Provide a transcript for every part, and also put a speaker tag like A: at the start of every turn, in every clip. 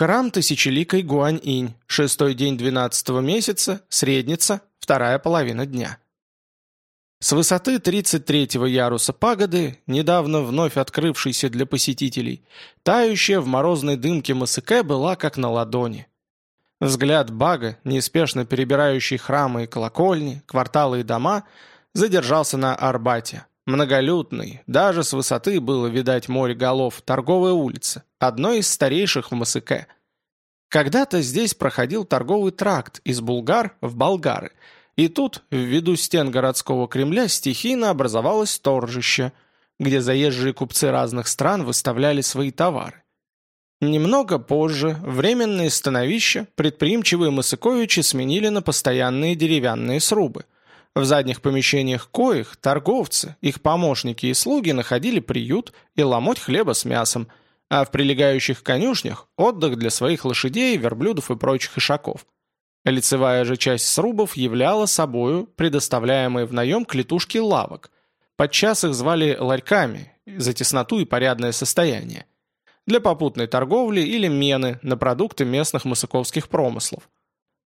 A: Храм Тысячеликой Гуань-инь, шестой день двенадцатого месяца, средница, вторая половина дня. С высоты 33-го яруса пагоды, недавно вновь открывшейся для посетителей, тающая в морозной дымке Масыке была как на ладони. Взгляд Бага, неспешно перебирающий храмы и колокольни, кварталы и дома, задержался на Арбате. Многолюдный, даже с высоты было видать море голов, торговая улица, одной из старейших в Масыке. Когда-то здесь проходил торговый тракт из Булгар в Болгары – и тут, в виду стен городского Кремля, стихийно образовалось торжище, где заезжие купцы разных стран выставляли свои товары. Немного позже временные становища предприимчивые Масыковичи сменили на постоянные деревянные срубы. В задних помещениях коих торговцы, их помощники и слуги находили приют и ломоть хлеба с мясом, а в прилегающих конюшнях – отдых для своих лошадей, верблюдов и прочих ишаков – Лицевая же часть срубов являла собою предоставляемые в наем клетушки лавок. Подчас их звали ларьками за тесноту и порядное состояние. Для попутной торговли или мены на продукты местных масыковских промыслов.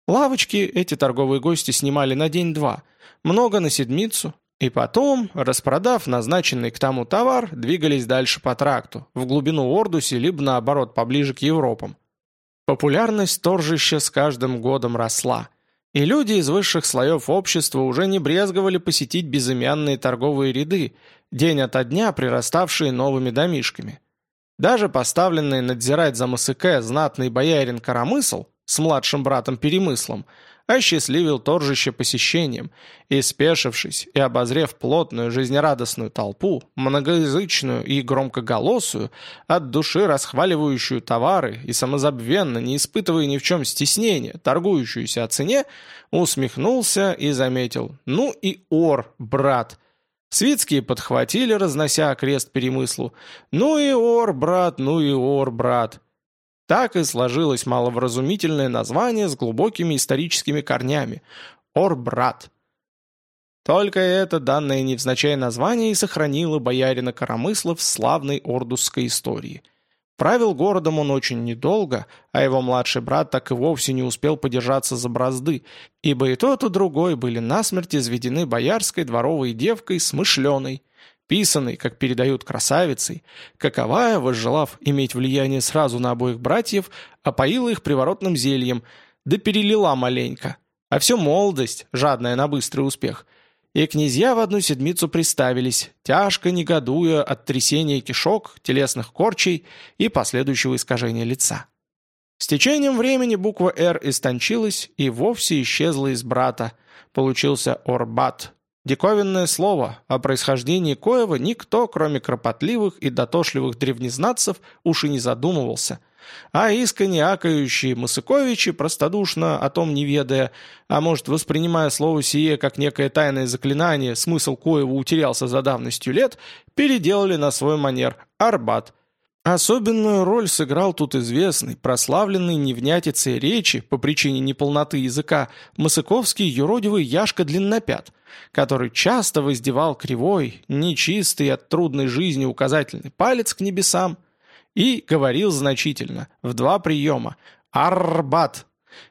A: Лавочки эти торговые гости снимали на день-два, много на седмицу, и потом, распродав назначенный к тому товар, двигались дальше по тракту, в глубину Ордуси, либо наоборот, поближе к Европам. Популярность торжища с каждым годом росла, и люди из высших слоев общества уже не брезговали посетить безымянные торговые ряды, день ото дня прираставшие новыми домишками. Даже поставленный надзирать за МСК знатный боярин Карамысл с младшим братом Перемыслом – осчастливил торжище посещением, и, спешившись и обозрев плотную жизнерадостную толпу, многоязычную и громкоголосую, от души расхваливающую товары и самозабвенно, не испытывая ни в чем стеснения, торгующуюся о цене, усмехнулся и заметил «Ну и ор, брат!» Свитские подхватили, разнося крест перемыслу «Ну и ор, брат, ну и ор, брат!» Так и сложилось маловразумительное название с глубокими историческими корнями – Орбрат. Только это данное невзначай название и сохранило боярина Коромысла в славной ордусской истории. Правил городом он очень недолго, а его младший брат так и вовсе не успел подержаться за бразды, ибо и тот, и другой были насмерть изведены боярской дворовой девкой смышленой – писанной, как передают красавицей, каковая, возжелав иметь влияние сразу на обоих братьев, опоила их приворотным зельем, да перелила маленько. А все молодость, жадная на быстрый успех. И князья в одну седмицу приставились, тяжко негодуя от трясения кишок, телесных корчей и последующего искажения лица. С течением времени буква «Р» истончилась и вовсе исчезла из брата. Получился Орбат, Диковинное слово, о происхождении коего никто, кроме кропотливых и дотошливых древнезнатцев, уж и не задумывался. А искренне акающие Масыковичи, простодушно о том не ведая, а может, воспринимая слово сие как некое тайное заклинание, смысл коего утерялся за давностью лет, переделали на свой манер «Арбат», Особенную роль сыграл тут известный, прославленный невнятицей речи по причине неполноты языка Масыковский юродивый Яшка Длиннопят, который часто воздевал кривой, нечистый от трудной жизни указательный палец к небесам и говорил значительно, в два приема «Арбат».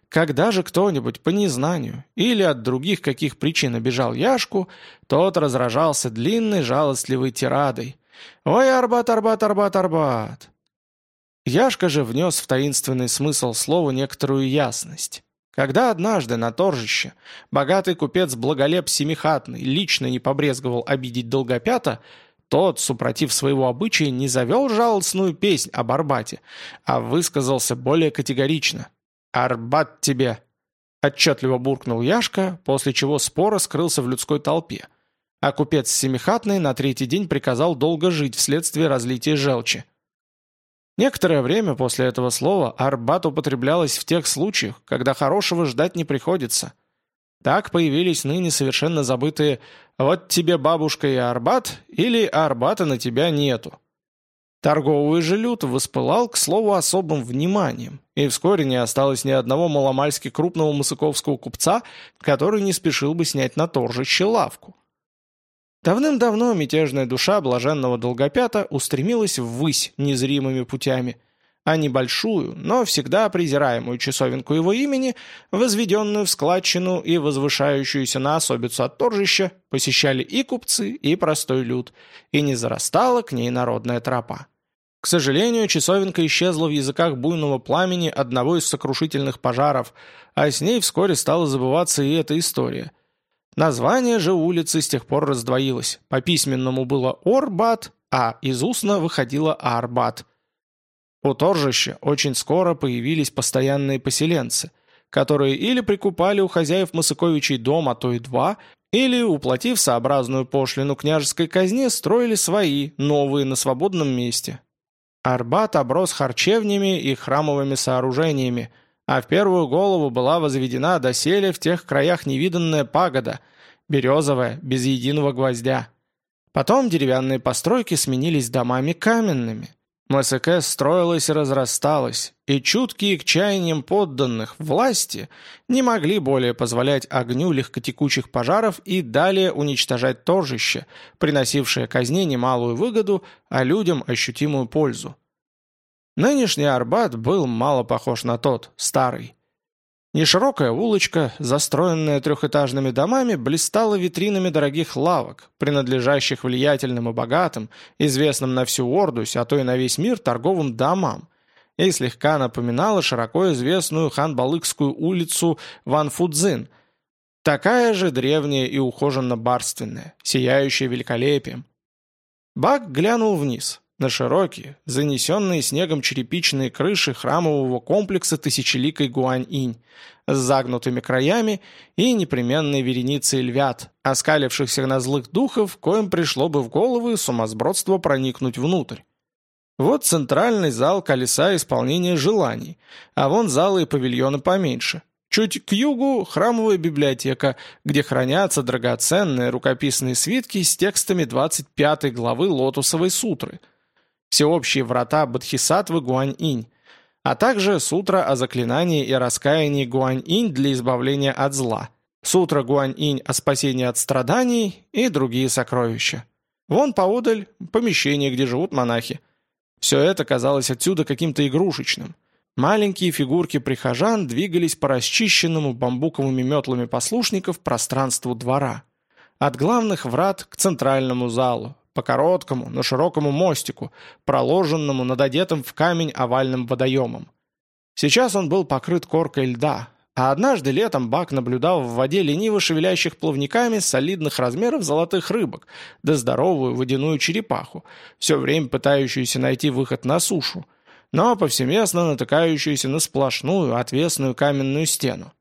A: Когда же кто-нибудь по незнанию или от других каких причин обижал Яшку, тот разражался длинной жалостливой тирадой – «Ой, Арбат, Арбат, Арбат, Арбат!» Яшка же внес в таинственный смысл слова некоторую ясность. Когда однажды на торжище богатый купец Благолеп Семихатный лично не побрезговал обидеть Долгопята, тот, супротив своего обычая, не завел жалостную песнь об Арбате, а высказался более категорично. «Арбат тебе!» Отчетливо буркнул Яшка, после чего споро скрылся в людской толпе – а купец Семихатный на третий день приказал долго жить вследствие разлития желчи. Некоторое время после этого слова «арбат» употреблялось в тех случаях, когда хорошего ждать не приходится. Так появились ныне совершенно забытые «вот тебе бабушка и арбат» или «арбата на тебя нету». Торговый же люд воспылал, к слову, особым вниманием, и вскоре не осталось ни одного маломальски крупного мосыковского купца, который не спешил бы снять на торжище лавку. Давным-давно мятежная душа блаженного долгопята устремилась ввысь незримыми путями, а небольшую, но всегда презираемую часовенку его имени, возведенную в складчину и возвышающуюся на особицу от торжища, посещали и купцы, и простой люд, и не зарастала к ней народная тропа. К сожалению, часовенка исчезла в языках буйного пламени одного из сокрушительных пожаров, а с ней вскоре стала забываться и эта история. Название же улицы с тех пор раздвоилось. По письменному было Орбат, а из устно выходило Арбат – у торжища очень скоро появились постоянные поселенцы, которые или прикупали у хозяев Масыковичей дом, а то и два, или, уплатив сообразную пошлину княжеской казне, строили свои, новые, на свободном месте. Арбат оброс харчевнями и храмовыми сооружениями, а в первую голову была возведена доселе в тех краях невиданная пагода, березовая, без единого гвоздя. Потом деревянные постройки сменились домами каменными – МСК строилась и разрасталась, и чуткие к чаяниям подданных власти не могли более позволять огню легкотекучих пожаров и далее уничтожать торжище, приносившее казне немалую выгоду, а людям ощутимую пользу. Нынешний Арбат был мало похож на тот, старый. Неширокая улочка, застроенная трехэтажными домами, блистала витринами дорогих лавок, принадлежащих влиятельным и богатым, известным на всю Ордусь, а то и на весь мир торговым домам, и слегка напоминала широко известную ханбалыкскую улицу Ван Фудзин, такая же древняя и ухоженно-барственная, сияющая великолепием. Бак глянул вниз на широкие, занесенные снегом черепичные крыши храмового комплекса тысячеликой Гуань-инь с загнутыми краями и непременной вереницей львят, оскалившихся на злых духов, коим пришло бы в голову сумасбродство проникнуть внутрь. Вот центральный зал колеса исполнения желаний, а вон залы и павильоны поменьше. Чуть к югу – храмовая библиотека, где хранятся драгоценные рукописные свитки с текстами 25 главы Лотусовой сутры – всеобщие врата Бодхисаттвы Гуань-инь, а также сутра о заклинании и раскаянии Гуань-инь для избавления от зла, сутра Гуань-инь о спасении от страданий и другие сокровища. Вон поодаль помещение, где живут монахи. Все это казалось отсюда каким-то игрушечным. Маленькие фигурки прихожан двигались по расчищенному бамбуковыми метлами послушников пространству двора. От главных врат к центральному залу, по короткому, но широкому мостику, проложенному над одетым в камень овальным водоемом. Сейчас он был покрыт коркой льда, а однажды летом Бак наблюдал в воде лениво шевелящих плавниками солидных размеров золотых рыбок, да здоровую водяную черепаху, все время пытающуюся найти выход на сушу, но повсеместно натыкающуюся на сплошную отвесную каменную стену.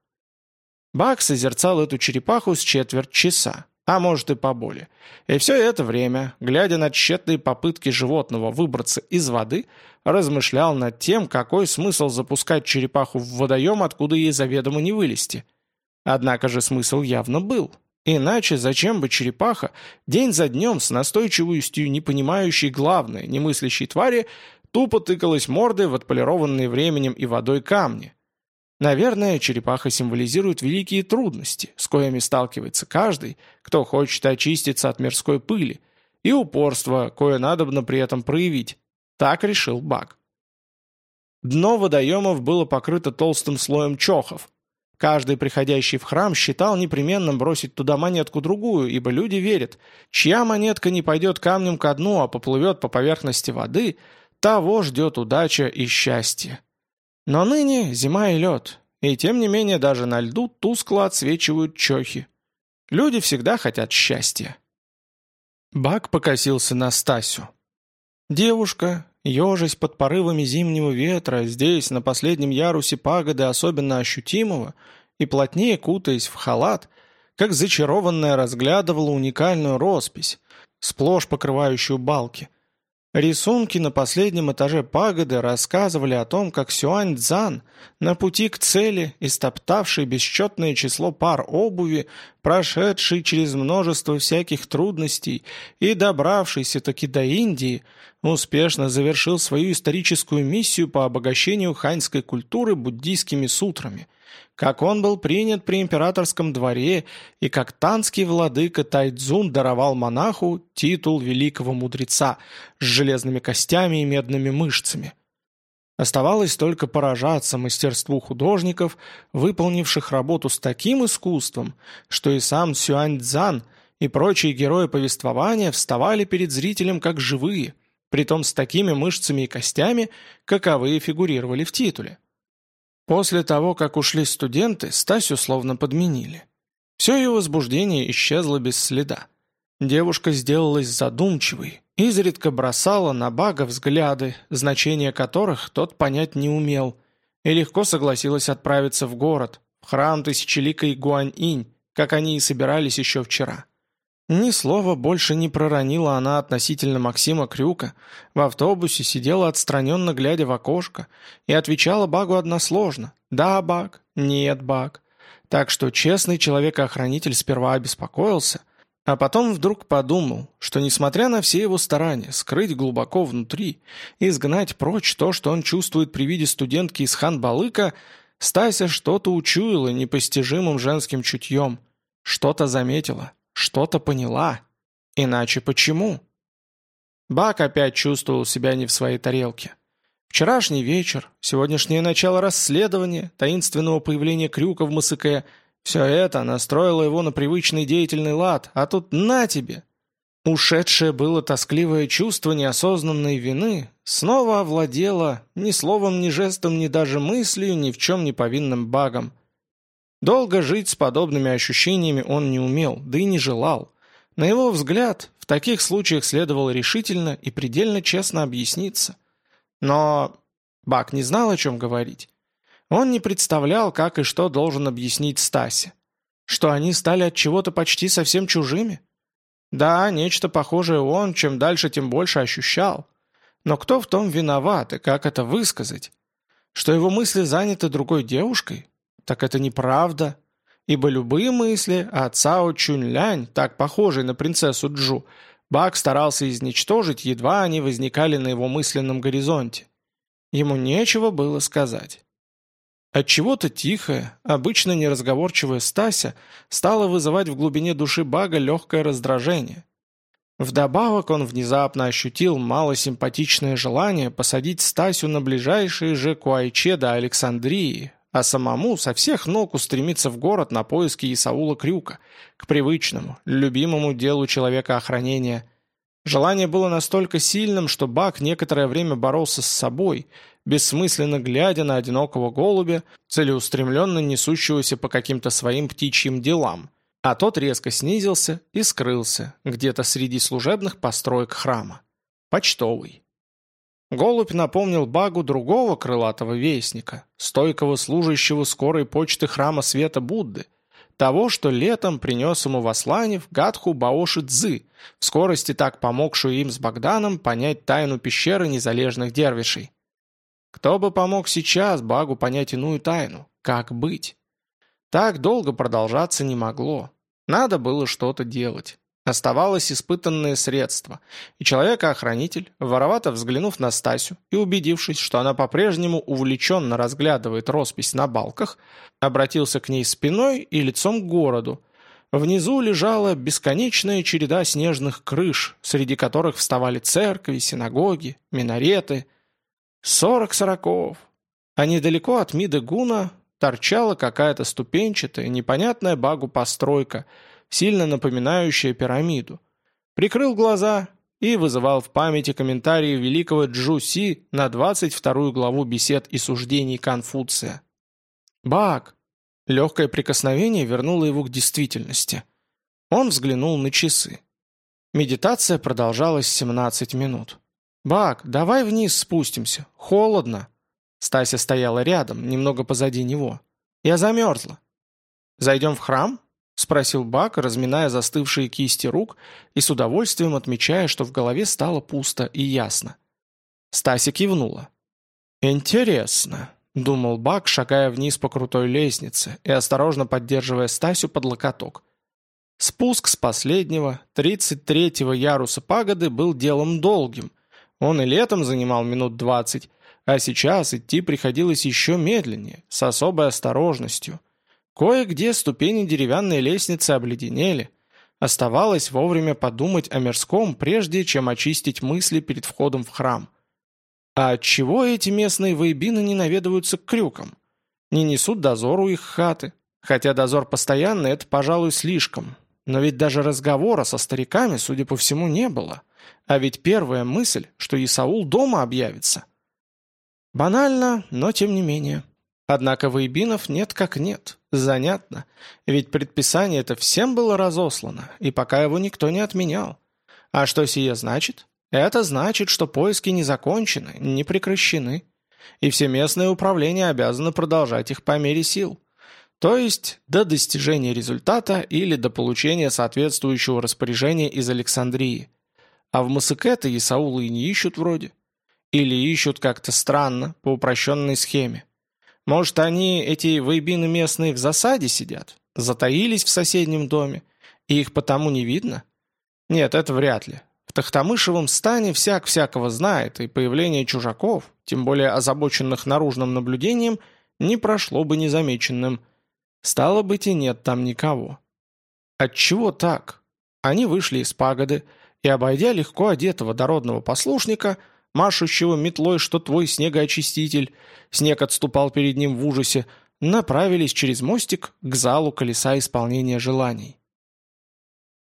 A: Бак созерцал эту черепаху с четверть часа а может и поболее. И все это время, глядя на тщетные попытки животного выбраться из воды, размышлял над тем, какой смысл запускать черепаху в водоем, откуда ей заведомо не вылезти. Однако же смысл явно был. Иначе зачем бы черепаха день за днем с настойчивостью не понимающей главное, немыслящей твари, тупо тыкалась мордой в отполированные временем и водой камни, Наверное, черепаха символизирует великие трудности, с коими сталкивается каждый, кто хочет очиститься от мирской пыли, и упорство, кое надобно при этом проявить. Так решил Бак. Дно водоемов было покрыто толстым слоем чохов. Каждый приходящий в храм считал непременным бросить туда монетку-другую, ибо люди верят, чья монетка не пойдет камнем ко дну, а поплывет по поверхности воды, того ждет удача и счастье. Но ныне зима и лед, и тем не менее даже на льду тускло отсвечивают чохи. Люди всегда хотят счастья. Бак покосился на Стасю. Девушка, ежась под порывами зимнего ветра, здесь, на последнем ярусе пагоды особенно ощутимого, и плотнее кутаясь в халат, как зачарованная разглядывала уникальную роспись, сплошь покрывающую балки – Рисунки на последнем этаже пагоды рассказывали о том, как Сюань Цзан на пути к цели, истоптавший бесчетное число пар обуви, прошедший через множество всяких трудностей и добравшийся таки до Индии, успешно завершил свою историческую миссию по обогащению ханьской культуры буддийскими сутрами – как он был принят при императорском дворе и как танский владыка Тайцзун даровал монаху титул великого мудреца с железными костями и медными мышцами. Оставалось только поражаться мастерству художников, выполнивших работу с таким искусством, что и сам Сюань Цзан и прочие герои повествования вставали перед зрителем как живые, притом с такими мышцами и костями, каковые фигурировали в титуле. После того, как ушли студенты, Стасю словно подменили. Все ее возбуждение исчезло без следа. Девушка сделалась задумчивой, изредка бросала на Бага взгляды, значение которых тот понять не умел, и легко согласилась отправиться в город, в храм тысячеликой Гуань-инь, как они и собирались еще вчера. Ни слова больше не проронила она относительно Максима Крюка, в автобусе сидела отстраненно глядя в окошко и отвечала Багу односложно «Да, Баг», «Нет, Баг». Так что честный человек-охранитель сперва обеспокоился, а потом вдруг подумал, что несмотря на все его старания скрыть глубоко внутри и изгнать прочь то, что он чувствует при виде студентки из Хан-Балыка, Стася что-то учуяла непостижимым женским чутьем, что-то заметила, что-то поняла. Иначе почему? Бак опять чувствовал себя не в своей тарелке. Вчерашний вечер, сегодняшнее начало расследования, таинственного появления Крюка в МСК все это настроило его на привычный деятельный лад, а тут на тебе! Ушедшее было тоскливое чувство неосознанной вины снова овладело ни словом, ни жестом, ни даже мыслью, ни в чем не повинным багом. Долго жить с подобными ощущениями он не умел, да и не желал. На его взгляд, в таких случаях следовало решительно и предельно честно объясниться. Но Бак не знал, о чем говорить. Он не представлял, как и что должен объяснить Стасе. Что они стали от чего-то почти совсем чужими? Да, нечто похожее он, чем дальше, тем больше ощущал. Но кто в том виноват и как это высказать? Что его мысли заняты другой девушкой? Так это неправда. Ибо любые мысли о Цао Чунь-Лянь, так похожей на принцессу Джу, Бак старался изничтожить, едва они возникали на его мысленном горизонте. Ему нечего было сказать. Отчего-то тихая, обычно неразговорчивая Стася стала вызывать в глубине души Бага легкое раздражение. Вдобавок он внезапно ощутил малосимпатичное желание посадить Стасю на ближайшие же Куайче до Александрии, а самому со всех ног устремиться в город на поиски Исаула Крюка, к привычному, любимому делу человека охранения. Желание было настолько сильным, что Бак некоторое время боролся с собой – бессмысленно глядя на одинокого голубя, целеустремленно несущегося по каким-то своим птичьим делам, а тот резко снизился и скрылся где-то среди служебных построек храма. Почтовый. Голубь напомнил Багу другого крылатого вестника, стойкого служащего скорой почты храма Света Будды, того, что летом принес ему Васланев Гадху Баоши Цзы, в скорости так помогшую им с Богданом понять тайну пещеры незалежных дервишей. Кто бы помог сейчас Багу понять иную тайну? Как быть? Так долго продолжаться не могло. Надо было что-то делать. Оставалось испытанное средство, и человека-охранитель, воровато взглянув на Стасю и убедившись, что она по-прежнему увлеченно разглядывает роспись на балках, обратился к ней спиной и лицом к городу. Внизу лежала бесконечная череда снежных крыш, среди которых вставали церкви, синагоги, минареты – Сорок сороков. А недалеко от Миды Гуна торчала какая-то ступенчатая, непонятная багу постройка, сильно напоминающая пирамиду. Прикрыл глаза и вызывал в памяти комментарии великого Джу Си на 22 главу бесед и суждений Конфуция. «Баг!» Легкое прикосновение вернуло его к действительности. Он взглянул на часы. Медитация продолжалась 17 минут. «Бак, давай вниз спустимся. Холодно». Стася стояла рядом, немного позади него. «Я замерзла». «Зайдем в храм?» — спросил Бак, разминая застывшие кисти рук и с удовольствием отмечая, что в голове стало пусто и ясно. Стася кивнула. «Интересно», — думал Бак, шагая вниз по крутой лестнице и осторожно поддерживая Стасю под локоток. Спуск с последнего, 33-го яруса пагоды был делом долгим — он и летом занимал минут двадцать, а сейчас идти приходилось еще медленнее, с особой осторожностью. Кое-где ступени деревянной лестницы обледенели. Оставалось вовремя подумать о мирском, прежде чем очистить мысли перед входом в храм. А отчего эти местные воебины не наведываются к крюкам? Не несут дозор у их хаты? Хотя дозор постоянный – это, пожалуй, слишком. Но ведь даже разговора со стариками, судя по всему, не было. А ведь первая мысль, что Исаул дома объявится. Банально, но тем не менее. Однако воебинов нет как нет. Занятно. Ведь предписание это всем было разослано, и пока его никто не отменял. А что сие значит? Это значит, что поиски не закончены, не прекращены. И все местные управления обязаны продолжать их по мере сил. То есть до достижения результата или до получения соответствующего распоряжения из Александрии. А в Масыкете Исаула и не ищут вроде. Или ищут как-то странно, по упрощенной схеме. Может, они, эти воебины местные, в засаде сидят? Затаились в соседнем доме? И их потому не видно? Нет, это вряд ли. В Тахтамышевом стане всяк всякого знает, и появление чужаков, тем более озабоченных наружным наблюдением, не прошло бы незамеченным. Стало быть, и нет там никого. Отчего так? Они вышли из пагоды, и, обойдя легко одетого дородного послушника, машущего метлой, что твой снегоочиститель, снег отступал перед ним в ужасе, направились через мостик к залу колеса исполнения желаний.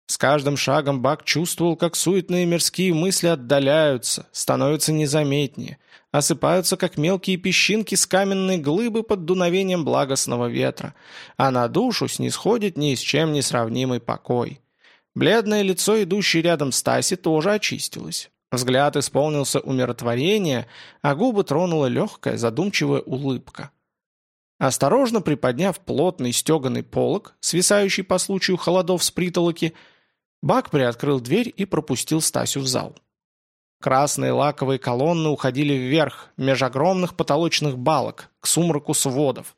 A: С каждым шагом Бак чувствовал, как суетные мирские мысли отдаляются, становятся незаметнее, осыпаются, как мелкие песчинки с каменной глыбы под дуновением благостного ветра, а на душу снисходит ни с чем не сравнимый покой. Бледное лицо, идущей рядом Стаси, тоже очистилось. Взгляд исполнился умиротворения, а губы тронула легкая, задумчивая улыбка. Осторожно приподняв плотный стеганый полог, свисающий по случаю холодов с притолоки, Бак приоткрыл дверь и пропустил Стасю в зал. Красные лаковые колонны уходили вверх, меж огромных потолочных балок, к сумраку сводов.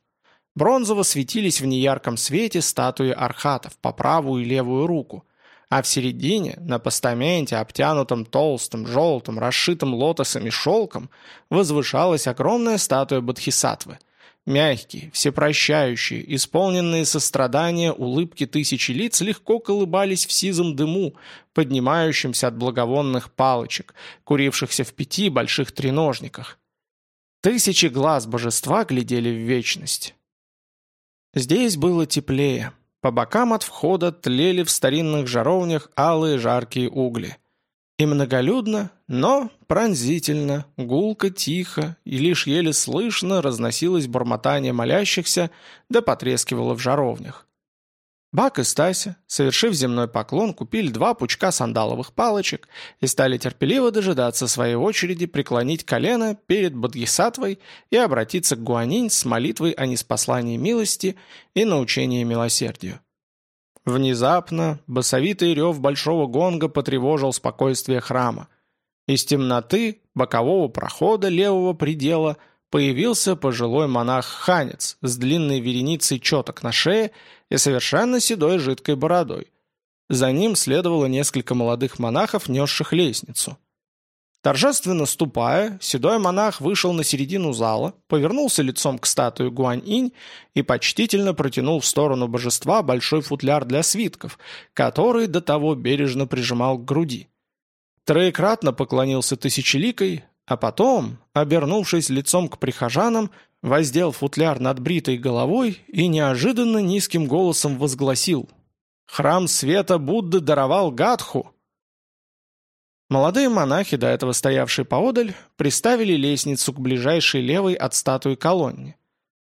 A: Бронзово светились в неярком свете статуи архатов по правую и левую руку – а в середине, на постаменте, обтянутом толстым, желтым, расшитым лотосами шелком, возвышалась огромная статуя Бодхисаттвы. Мягкие, всепрощающие, исполненные сострадания улыбки тысячи лиц легко колыбались в сизом дыму, поднимающемся от благовонных палочек, курившихся в пяти больших треножниках. Тысячи глаз божества глядели в вечность. Здесь было теплее. По бокам от входа тлели в старинных жаровнях алые жаркие угли. И многолюдно, но пронзительно, гулко, тихо и лишь еле слышно разносилось бормотание молящихся, да потрескивало в жаровнях. Бак и Стася, совершив земной поклон, купили два пучка сандаловых палочек и стали терпеливо дожидаться своей очереди преклонить колено перед Бодхисаттвой и обратиться к Гуанинь с молитвой о неспослании милости и научении милосердию. Внезапно басовитый рев большого гонга потревожил спокойствие храма. Из темноты бокового прохода левого предела – появился пожилой монах-ханец с длинной вереницей четок на шее и совершенно седой жидкой бородой. За ним следовало несколько молодых монахов, несших лестницу. Торжественно ступая, седой монах вышел на середину зала, повернулся лицом к статуе Гуань-инь и почтительно протянул в сторону божества большой футляр для свитков, который до того бережно прижимал к груди. Троекратно поклонился тысячеликой, а потом, обернувшись лицом к прихожанам, воздел футляр над бритой головой и неожиданно низким голосом возгласил «Храм света Будды даровал Гадху!» Молодые монахи, до этого стоявшие поодаль, приставили лестницу к ближайшей левой от статуи колонне.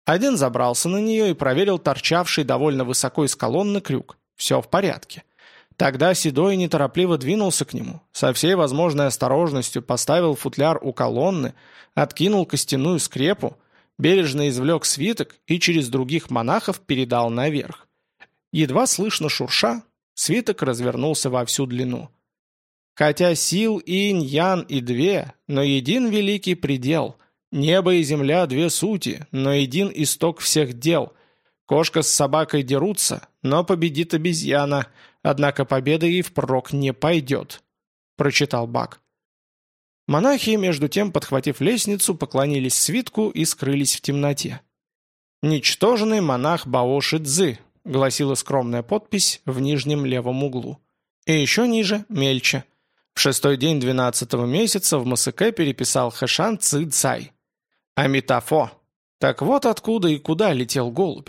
A: Один забрался на нее и проверил торчавший довольно высоко из колонны крюк. Все в порядке. Тогда Седой неторопливо двинулся к нему, со всей возможной осторожностью поставил футляр у колонны, откинул костяную скрепу, бережно извлек свиток и через других монахов передал наверх. Едва слышно шурша, свиток развернулся во всю длину. Хотя сил инь, ян и две, но един великий предел, небо и земля две сути, но един исток всех дел. Кошка с собакой дерутся, но победит обезьяна — Однако победа ей впрок не пойдет», — прочитал Бак. Монахи, между тем, подхватив лестницу, поклонились свитку и скрылись в темноте. «Ничтожный монах Баоши Цзы», — гласила скромная подпись в нижнем левом углу. И еще ниже, мельче. В шестой день двенадцатого месяца в Масыке переписал Хэшан Ци Цай. Амитафо. Так вот откуда и куда летел голубь.